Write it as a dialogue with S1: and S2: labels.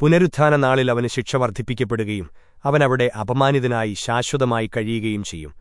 S1: പുനരുത്ഥാന നാളിൽ അവന് ശിക്ഷ വർദ്ധിപ്പിക്കപ്പെടുകയും അവനവിടെ അപമാനിതനായി ശാശ്വതമായി കഴിയുകയും ചെയ്യും.